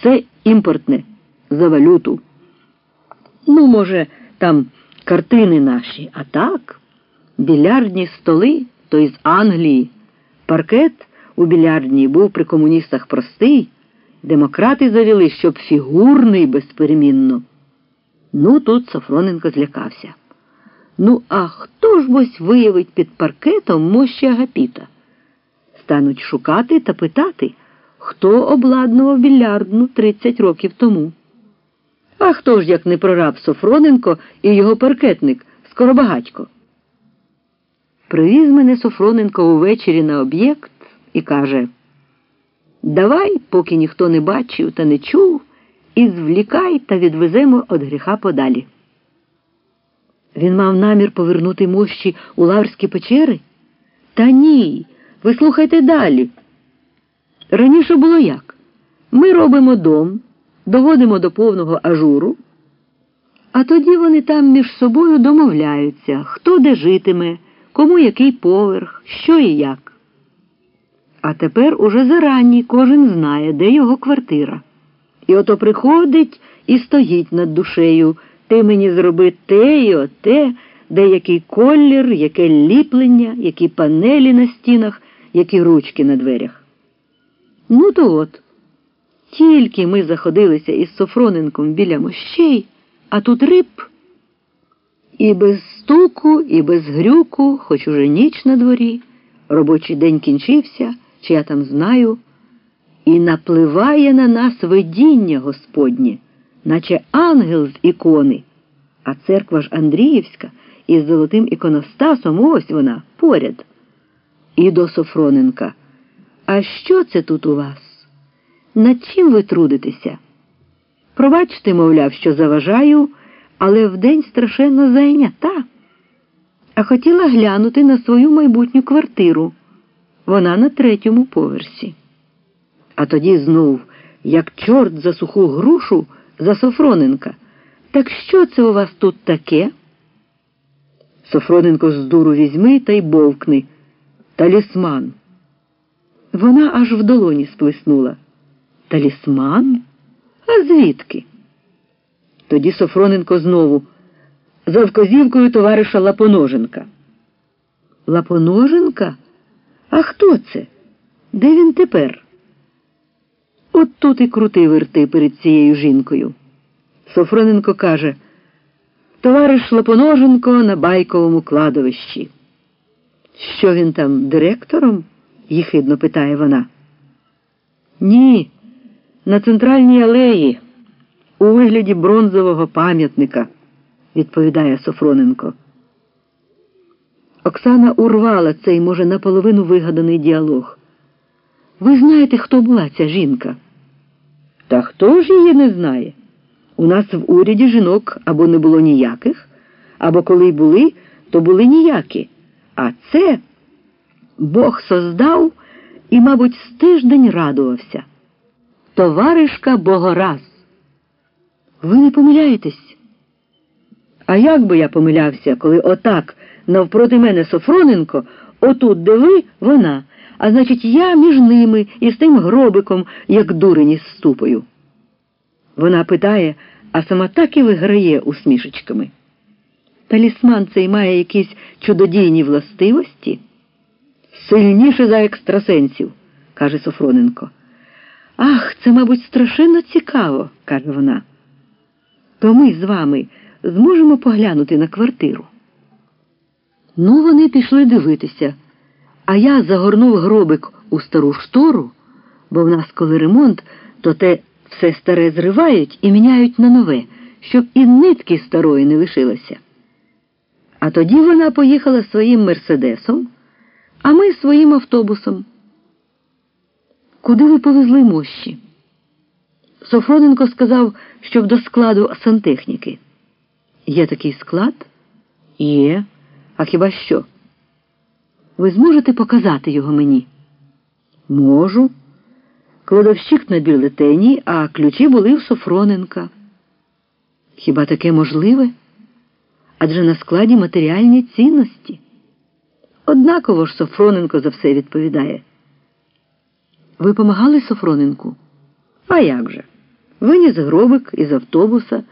все імпортне за валюту. Ну, може, там картини наші, а так, більярдні столи то із Англії. Паркет у більярдній був при комуністах простий, демократи завели, щоб фігурний безперемінно. Ну, тут Сафроненко злякався. Ну, а хто ж ось виявить під паркетом мощі Агапіта? Стануть шукати та питати, хто обладнував більярдну 30 років тому. А хто ж, як не прораб Софроненко і його паркетник Скоробагатько? Привіз мене Софроненко увечері на об'єкт і каже Давай, поки ніхто не бачив та не чув, і звлікай та відвеземо від гріха подалі. Він мав намір повернути мощі у лаврські печери? Та ні, ви слухайте далі. Раніше було як? Ми робимо дом, доводимо до повного ажуру, а тоді вони там між собою домовляються, хто де житиме, кому який поверх, що і як. А тепер уже зарані кожен знає, де його квартира. І ото приходить і стоїть над душею. Ти мені зроби те і оте, де який колір, яке ліплення, які панелі на стінах, які ручки на дверях. Ну то от. Тільки ми заходилися із Софроненком біля мощей, а тут риб. І без стуку, і без грюку, хоч уже ніч на дворі, робочий день кінчився, чи я там знаю, і напливає на нас видіння Господнє, наче ангел з ікони, а церква ж Андріївська із золотим іконостасом ось вона поряд. І до Софроненка. А що це тут у вас? Над чим ви трудитеся? Пробачте, мовляв, що заважаю, але вдень страшенно зайнята. А хотіла глянути на свою майбутню квартиру. Вона на третьому поверсі. А тоді знов, як чорт за суху грушу за Софроненка. Так що це у вас тут таке? Софроненко з дуру візьми та й бовкни. Талісман. Вона аж в долоні сплеснула. Талісман? А звідки? Тоді Софроненко знову за вказівкою товариша Лапоноженка. Лапоноженка? А хто це? Де він тепер? От тут і крути верти перед цією жінкою. Софроненко каже Товариш Лапоноженко на байковому кладовищі. Що він там директором? Їхидно питає вона. Ні, на центральній алеї, у вигляді бронзового пам'ятника, відповідає Софроненко. Оксана урвала цей, може, наполовину вигаданий діалог. Ви знаєте, хто була ця жінка? Та хто ж її не знає? У нас в уряді жінок або не було ніяких, або коли й були, то були ніякі. А це Бог создав і, мабуть, з тиждень радувався. Товаришка Богораз. Ви не помиляєтесь? А як би я помилявся, коли отак навпроти мене Софроненко, отут де ви, вона, а значить, я між ними і з тим гробиком, як дурень із ступою. Вона питає, а сама так і виграє усмішечками. Талісман цей має якісь чудодійні властивості? Сильніше за екстрасенсів, каже Софроненко. Ах, це, мабуть, страшенно цікаво, каже вона. То ми з вами зможемо поглянути на квартиру. Ну, вони пішли дивитися, а я загорнув гробик у стару штору, бо в нас, коли ремонт, то те все старе зривають і міняють на нове, щоб і нитки старої не лишилося. А тоді вона поїхала своїм мерседесом, а ми своїм автобусом. Куди ви повезли мощі? Софроненко сказав, щоб до складу сантехніки. Є такий склад? Є. А хіба що? Ви зможете показати його мені? Можу. Кладовщик на бюлетені, а ключі були в Софроненка. Хіба таке можливе? Адже на складі матеріальні цінності. Однаково ж Софроненко за все відповідає. Ви помагали Софроненку? А як же? Виніс гробик із автобуса.